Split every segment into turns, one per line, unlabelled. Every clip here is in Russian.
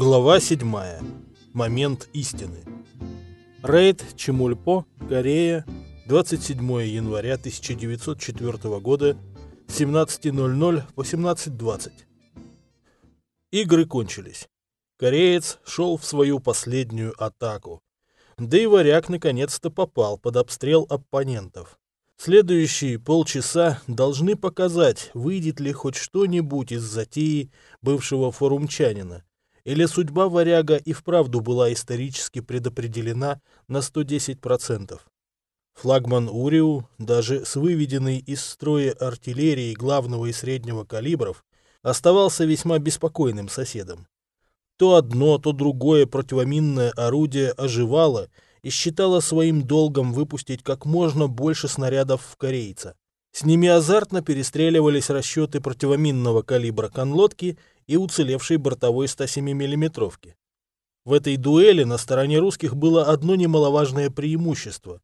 Глава 7. Момент истины. Рейд Чемульпо, Корея, 27 января 1904 года, 17.00 по 17.20. Игры кончились. Кореец шел в свою последнюю атаку. Да и варяг наконец-то попал под обстрел оппонентов. Следующие полчаса должны показать, выйдет ли хоть что-нибудь из затеи бывшего форумчанина, или судьба варяга и вправду была исторически предопределена на 110%. Флагман Уриу, даже с выведенной из строя артиллерии главного и среднего калибров, оставался весьма беспокойным соседом. То одно, то другое противоминное орудие оживало и считало своим долгом выпустить как можно больше снарядов в корейца. С ними азартно перестреливались расчеты противоминного калибра конлодки и уцелевшей бортовой 107 миллиметровки. В этой дуэли на стороне русских было одно немаловажное преимущество.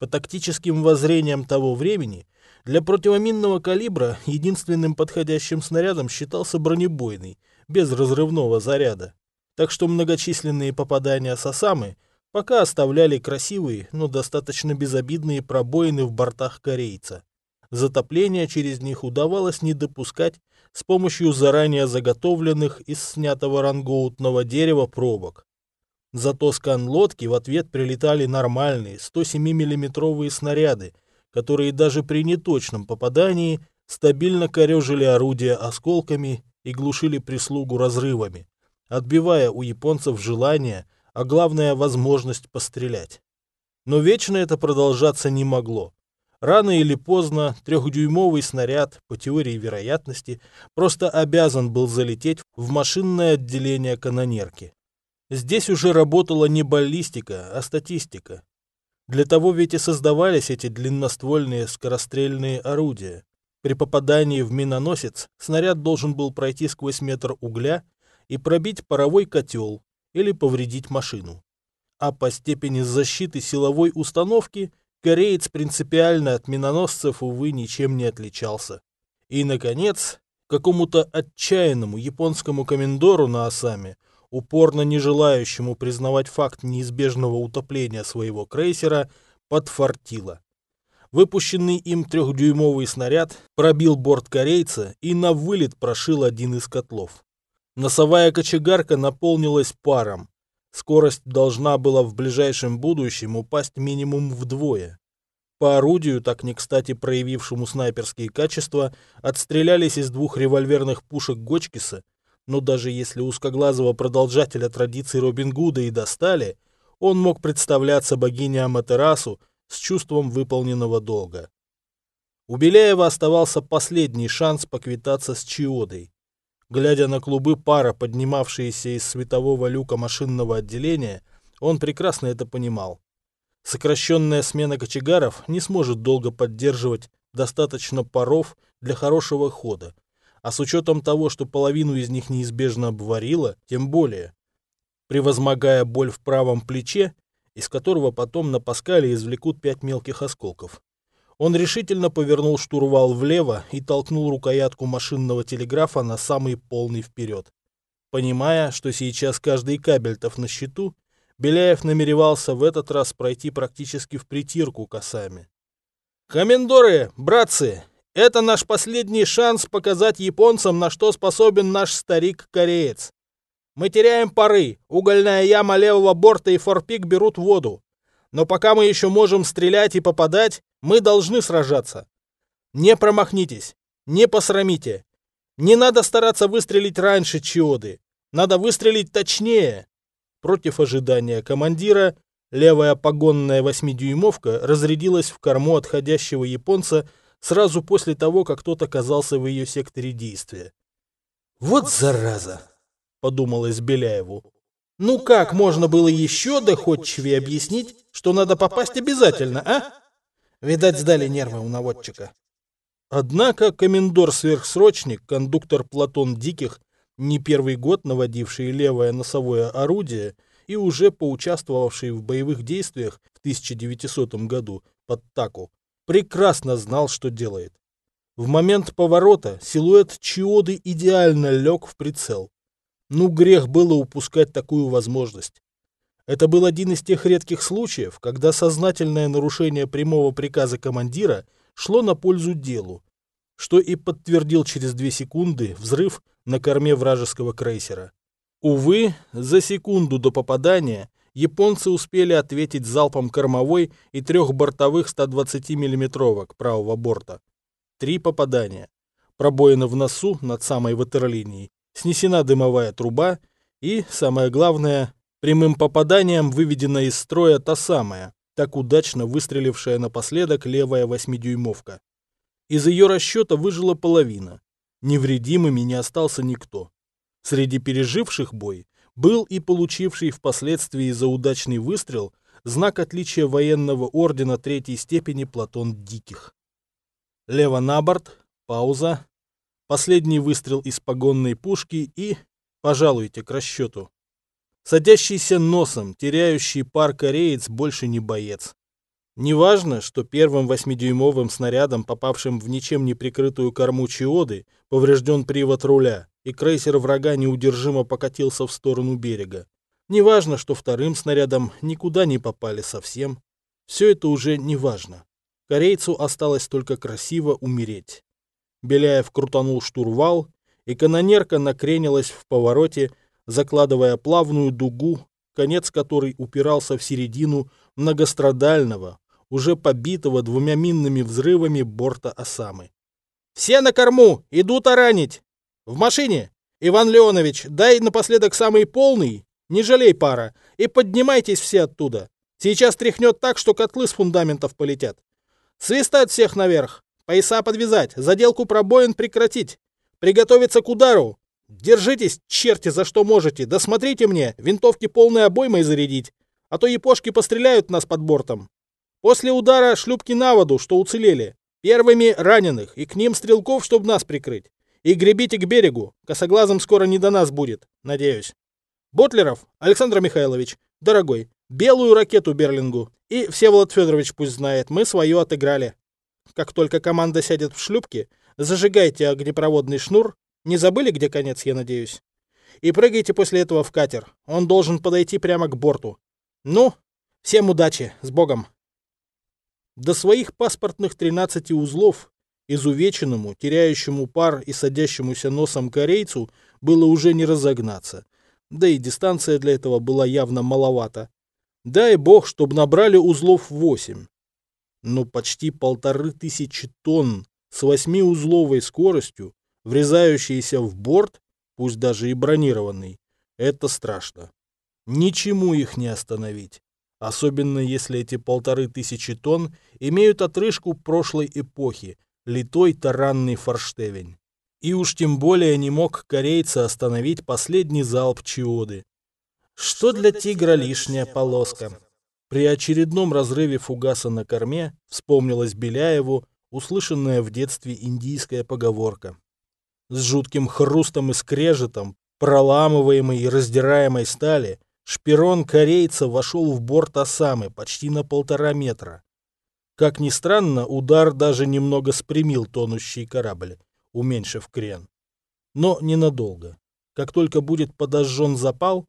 По тактическим воззрениям того времени, для противоминного калибра единственным подходящим снарядом считался бронебойный, без разрывного заряда. Так что многочисленные попадания Сосамы пока оставляли красивые, но достаточно безобидные пробоины в бортах корейца. Затопление через них удавалось не допускать с помощью заранее заготовленных из снятого рангоутного дерева пробок. Зато с лодки в ответ прилетали нормальные 107 миллиметровые снаряды, которые даже при неточном попадании стабильно корежили орудия осколками и глушили прислугу разрывами, отбивая у японцев желание, а главное возможность пострелять. Но вечно это продолжаться не могло. Рано или поздно трехдюймовый снаряд, по теории вероятности, просто обязан был залететь в машинное отделение канонерки. Здесь уже работала не баллистика, а статистика. Для того ведь и создавались эти длинноствольные скорострельные орудия. При попадании в миноносец снаряд должен был пройти сквозь метр угля и пробить паровой котел или повредить машину. А по степени защиты силовой установки Кореец принципиально от миноносцев, увы, ничем не отличался. И, наконец, какому-то отчаянному японскому комендору на Осаме, упорно не желающему признавать факт неизбежного утопления своего крейсера, подфартило. Выпущенный им трехдюймовый снаряд пробил борт корейца и на вылет прошил один из котлов. Носовая кочегарка наполнилась паром, Скорость должна была в ближайшем будущем упасть минимум вдвое. По орудию, так не кстати проявившему снайперские качества, отстрелялись из двух револьверных пушек Гочкиса, но даже если узкоглазого продолжателя традиций Робин Гуда и достали, он мог представляться богиней Аматерасу с чувством выполненного долга. У Беляева оставался последний шанс поквитаться с Чиодой. Глядя на клубы пара, поднимавшиеся из светового люка машинного отделения, он прекрасно это понимал. Сокращенная смена кочегаров не сможет долго поддерживать достаточно паров для хорошего хода, а с учетом того, что половину из них неизбежно обварило, тем более. Превозмогая боль в правом плече, из которого потом на Паскале извлекут пять мелких осколков. Он решительно повернул штурвал влево и толкнул рукоятку машинного телеграфа на самый полный вперед. Понимая, что сейчас каждый кабельтов на счету, Беляев намеревался в этот раз пройти практически в притирку косами. «Комендоры, братцы, это наш последний шанс показать японцам, на что способен наш старик-кореец. Мы теряем пары, угольная яма левого борта и форпик берут воду. Но пока мы еще можем стрелять и попадать, мы должны сражаться. Не промахнитесь, не посрамите. Не надо стараться выстрелить раньше Чиоды. Надо выстрелить точнее. Против ожидания командира, левая погонная восьмидюймовка разрядилась в корму отходящего японца сразу после того, как тот оказался в ее секторе действия. «Вот зараза!» — подумалось Беляеву. «Ну как можно было еще доходчивее объяснить, что надо попасть обязательно, а?» Видать, сдали нервы у наводчика. Однако комендор-сверхсрочник, кондуктор Платон Диких, не первый год наводивший левое носовое орудие и уже поучаствовавший в боевых действиях в 1900 году под Таку, прекрасно знал, что делает. В момент поворота силуэт Чиоды идеально лег в прицел. Ну, грех было упускать такую возможность. Это был один из тех редких случаев, когда сознательное нарушение прямого приказа командира шло на пользу делу, что и подтвердил через две секунды взрыв на корме вражеского крейсера. Увы, за секунду до попадания японцы успели ответить залпом кормовой и трех бортовых 120 миллиметровок правого борта. Три попадания. Пробоина в носу над самой ватерлинией, снесена дымовая труба и, самое главное, прямым попаданием выведена из строя та самая, так удачно выстрелившая напоследок левая восьмидюймовка. Из ее расчета выжила половина. Невредимыми не остался никто. Среди переживших бой был и получивший впоследствии за удачный выстрел знак отличия военного ордена третьей степени Платон Диких. Лево на борт, пауза, последний выстрел из погонной пушки и, пожалуйте, к расчету. Садящийся носом, теряющий пар кореец больше не боец. Неважно, что первым восьмидюймовым снарядом, попавшим в ничем не прикрытую корму Чиоды, поврежден привод руля, и крейсер врага неудержимо покатился в сторону берега. Неважно, что вторым снарядом никуда не попали совсем. Все это уже не важно. Корейцу осталось только красиво умереть. Беляев крутанул штурвал, и канонерка накренилась в повороте, закладывая плавную дугу, конец которой упирался в середину многострадального, уже побитого двумя минными взрывами борта Осамы. «Все на корму! Идут оранить! В машине! Иван Леонович, дай напоследок самый полный, не жалей пара, и поднимайтесь все оттуда. Сейчас тряхнет так, что котлы с фундаментов полетят. Свистать всех наверх, пояса подвязать, заделку пробоин прекратить, приготовиться к удару. Держитесь, черти, за что можете, да смотрите мне, винтовки полной обоймой зарядить, а то япошки постреляют нас под бортом. После удара шлюпки на воду, что уцелели. Первыми раненых, и к ним стрелков, чтобы нас прикрыть. И гребите к берегу. Косоглазым скоро не до нас будет, надеюсь. Ботлеров, Александр Михайлович, дорогой, белую ракету Берлингу. И Всеволод Федорович пусть знает, мы свое отыграли. Как только команда сядет в шлюпки, зажигайте огнепроводный шнур. Не забыли, где конец, я надеюсь? И прыгайте после этого в катер. Он должен подойти прямо к борту. Ну, всем удачи, с Богом. До своих паспортных 13 узлов изувеченному, теряющему пар и садящемуся носом корейцу было уже не разогнаться. Да и дистанция для этого была явно маловата. Дай бог, чтобы набрали узлов 8. Но почти полторы тысячи тонн с восьмиузловой скоростью, врезающиеся в борт, пусть даже и бронированный, это страшно. Ничему их не остановить особенно если эти полторы тысячи тонн имеют отрыжку прошлой эпохи, литой таранный форштевень. И уж тем более не мог корейца остановить последний залп Чиоды. Что для тигра лишняя полоска? При очередном разрыве фугаса на корме вспомнилась Беляеву услышанная в детстве индийская поговорка. С жутким хрустом и скрежетом, проламываемой и раздираемой стали, Шпирон корейца вошел в борт Осамы почти на полтора метра. Как ни странно, удар даже немного спрямил тонущий корабль, уменьшив крен. Но ненадолго. Как только будет подожжен запал,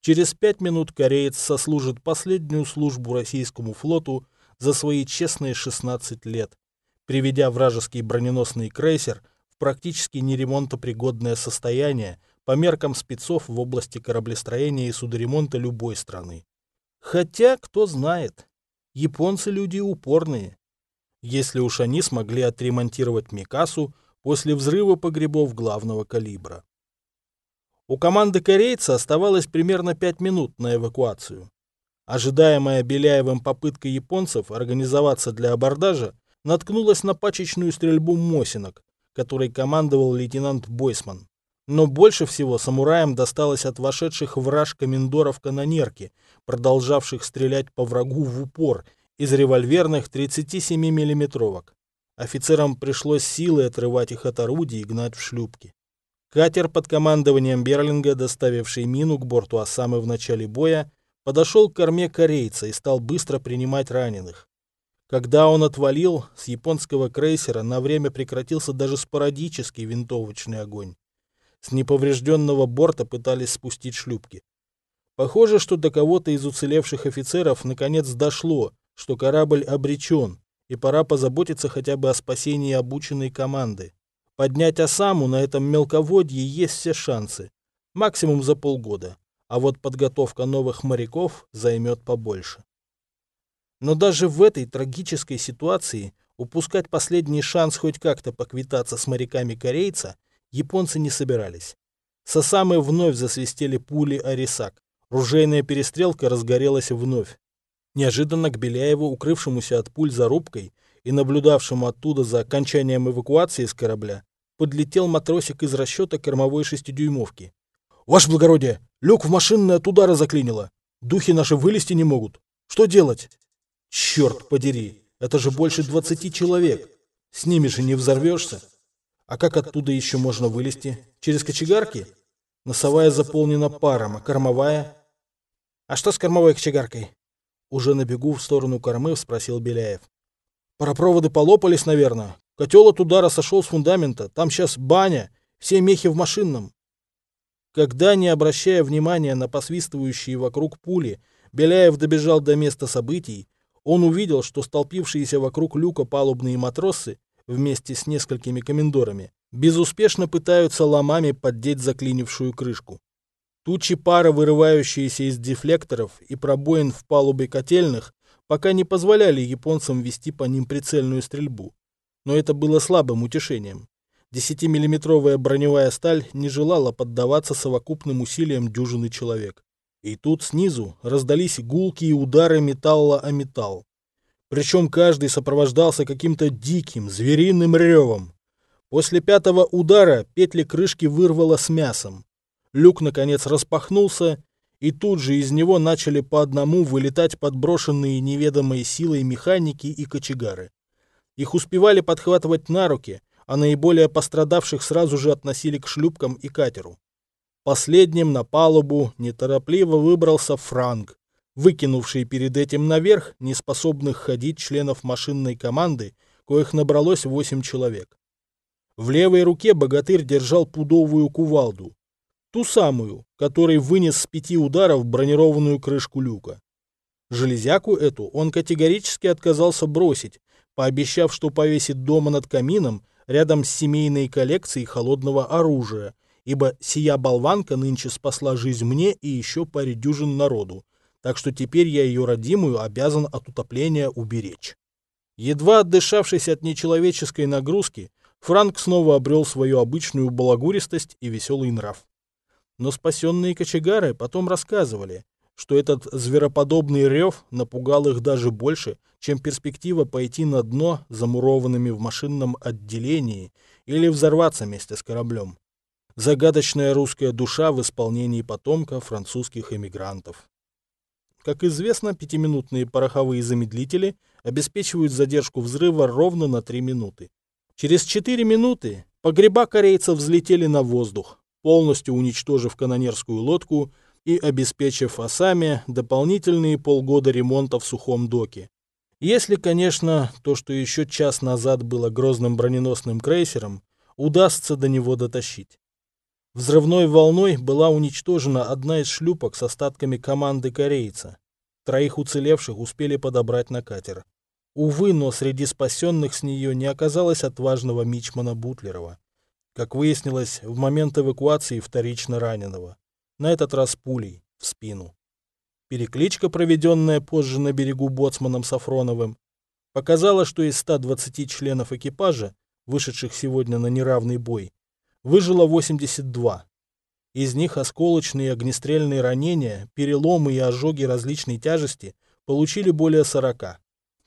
через пять минут кореец сослужит последнюю службу российскому флоту за свои честные 16 лет, приведя вражеский броненосный крейсер в практически неремонтопригодное состояние по меркам спецов в области кораблестроения и судоремонта любой страны. Хотя, кто знает, японцы люди упорные. Если уж они смогли отремонтировать Микасу после взрыва погребов главного калибра. У команды корейца оставалось примерно 5 минут на эвакуацию. Ожидаемая Беляевым попытка японцев организоваться для абордажа наткнулась на пачечную стрельбу Мосинок, которой командовал лейтенант Бойсман. Но больше всего самураям досталось от вошедших враж комендоров канонерки, продолжавших стрелять по врагу в упор из револьверных 37 миллиметровок. Офицерам пришлось силой отрывать их от орудий и гнать в шлюпки. Катер под командованием Берлинга, доставивший мину к борту Осамы в начале боя, подошел к корме корейца и стал быстро принимать раненых. Когда он отвалил, с японского крейсера на время прекратился даже спорадический винтовочный огонь. С неповрежденного борта пытались спустить шлюпки. Похоже, что до кого-то из уцелевших офицеров наконец дошло, что корабль обречен, и пора позаботиться хотя бы о спасении обученной команды. Поднять Осаму на этом мелководье есть все шансы. Максимум за полгода. А вот подготовка новых моряков займет побольше. Но даже в этой трагической ситуации упускать последний шанс хоть как-то поквитаться с моряками корейца японцы не собирались. С Осамы вновь засвистели пули Арисак. Ружейная перестрелка разгорелась вновь. Неожиданно к Беляеву, укрывшемуся от пуль за рубкой и наблюдавшему оттуда за окончанием эвакуации с корабля, подлетел матросик из расчета кормовой шестидюймовки. «Ваше благородие, люк в машинное от удара заклинило. Духи наши вылезти не могут. Что делать?» «Черт подери, это же больше двадцати человек. С ними же не взорвешься. А как оттуда еще можно вылезти? Через кочегарки?» Носовая заполнена паром, а кормовая... А что с кормовой кочегаркой? Уже на бегу в сторону кормы спросил Беляев. Паропроводы полопались, наверное. Котел от удара сошел с фундамента. Там сейчас баня. Все мехи в машинном. Когда, не обращая внимания на посвистывающие вокруг пули, Беляев добежал до места событий, он увидел, что столпившиеся вокруг люка палубные матросы вместе с несколькими комендорами безуспешно пытаются ломами поддеть заклинившую крышку. Тучи пара, вырывающиеся из дефлекторов и пробоин в палубе котельных, пока не позволяли японцам вести по ним прицельную стрельбу. Но это было слабым утешением. Десятимиллиметровая броневая сталь не желала поддаваться совокупным усилиям дюжины человек. И тут снизу раздались гулкие удары металла о металл. Причем каждый сопровождался каким-то диким, звериным ревом. После пятого удара петли крышки вырвало с мясом. Люк, наконец, распахнулся, и тут же из него начали по одному вылетать подброшенные неведомой силой механики и кочегары. Их успевали подхватывать на руки, а наиболее пострадавших сразу же относили к шлюпкам и катеру. Последним на палубу неторопливо выбрался Франк, выкинувший перед этим наверх неспособных ходить членов машинной команды, коих набралось восемь человек. В левой руке богатырь держал пудовую кувалду. Ту самую, которой вынес с пяти ударов бронированную крышку люка. Железяку эту он категорически отказался бросить, пообещав, что повесит дома над камином рядом с семейной коллекцией холодного оружия, ибо сия болванка нынче спасла жизнь мне и еще паре дюжин народу, так что теперь я ее родимую обязан от утопления уберечь. Едва отдышавшись от нечеловеческой нагрузки, Франк снова обрел свою обычную балагуристость и веселый нрав. Но спасенные кочегары потом рассказывали, что этот звероподобный рев напугал их даже больше, чем перспектива пойти на дно замурованными в машинном отделении или взорваться вместе с кораблем. Загадочная русская душа в исполнении потомка французских эмигрантов. Как известно, пятиминутные пороховые замедлители обеспечивают задержку взрыва ровно на 3 минуты. Через 4 минуты погреба корейцев взлетели на воздух, полностью уничтожив канонерскую лодку и обеспечив Осаме дополнительные полгода ремонта в сухом доке. Если, конечно, то, что еще час назад было грозным броненосным крейсером, удастся до него дотащить. Взрывной волной была уничтожена одна из шлюпок с остатками команды корейца. Троих уцелевших успели подобрать на катер. Увы, но среди спасенных с нее не оказалось отважного мичмана Бутлерова. Как выяснилось, в момент эвакуации вторично раненого. На этот раз пулей, в спину. Перекличка, проведенная позже на берегу боцманом Сафроновым, показала, что из 120 членов экипажа, вышедших сегодня на неравный бой, выжило 82. Из них осколочные огнестрельные ранения, переломы и ожоги различной тяжести получили более 40.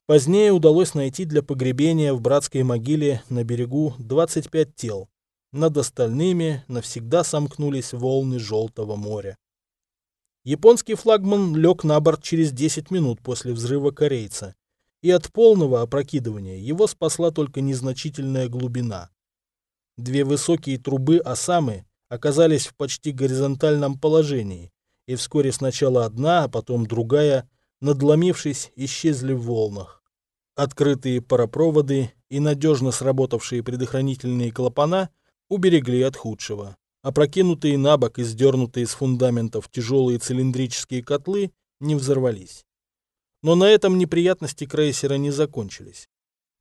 Позднее удалось найти для погребения в братской могиле на берегу 25 тел. Над остальными навсегда сомкнулись волны Желтого моря. Японский флагман лег на борт через 10 минут после взрыва корейца, и от полного опрокидывания его спасла только незначительная глубина. Две высокие трубы Осамы оказались в почти горизонтальном положении, и вскоре сначала одна, а потом другая, надломившись, исчезли в волнах. Открытые паропроводы и надежно сработавшие предохранительные клапана уберегли от худшего. Опрокинутые на бок и сдернутые с фундаментов тяжелые цилиндрические котлы не взорвались. Но на этом неприятности крейсера не закончились.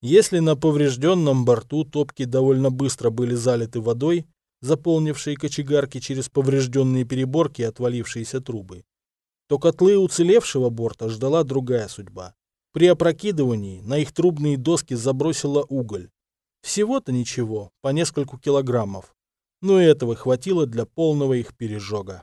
Если на поврежденном борту топки довольно быстро были залиты водой, заполнившие кочегарки через поврежденные переборки и отвалившиеся трубы, то котлы уцелевшего борта ждала другая судьба. При опрокидывании на их трубные доски забросило уголь. Всего-то ничего, по нескольку килограммов. Но этого хватило для полного их пережога.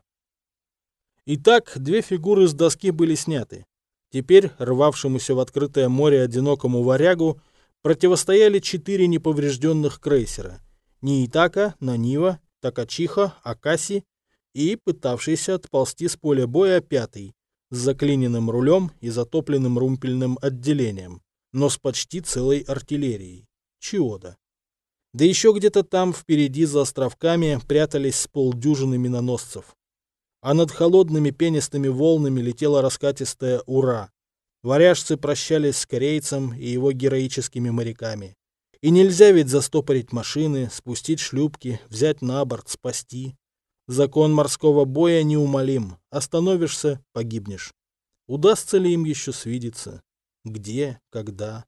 Итак, две фигуры с доски были сняты. Теперь рвавшемуся в открытое море одинокому варягу противостояли четыре неповрежденных крейсера. Ниитака, Нанива, Такачиха, Акаси и пытавшийся отползти с поля боя пятый, с заклиненным рулем и затопленным румпельным отделением, но с почти целой артиллерией. Чиода. Да еще где-то там впереди за островками прятались с полдюжины миноносцев. А над холодными пенистыми волнами летела раскатистая «Ура!». Варяжцы прощались с корейцем и его героическими моряками. И нельзя ведь застопорить машины, спустить шлюпки, взять на борт, спасти. Закон морского боя неумолим. Остановишься — погибнешь. Удастся ли им еще свидеться? Где? Когда?